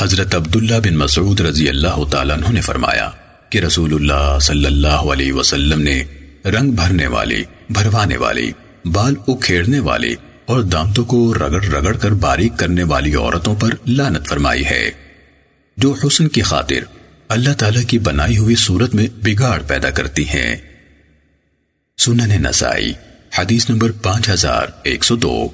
حضرت عبداللہ بن مسعود رضی اللہ تعالیٰ عنہ نے فرمایا کہ رسول اللہ صلی اللہ علیہ وسلم نے رنگ بھرنے والی، بھروانے والی، بال اکھیڑنے والی اور دانتوں کو رگڑ رگڑ کر باریک کرنے والی عورتوں پر لانت فرمائی ہے۔ جو حسن کی خاطر اللہ تعالیٰ کی بنائی ہوئی صورت میں بگاڑ پیدا کرتی ہیں۔ سنن نسائی، حدیث نمبر پانچ ہزار ایک سو دو۔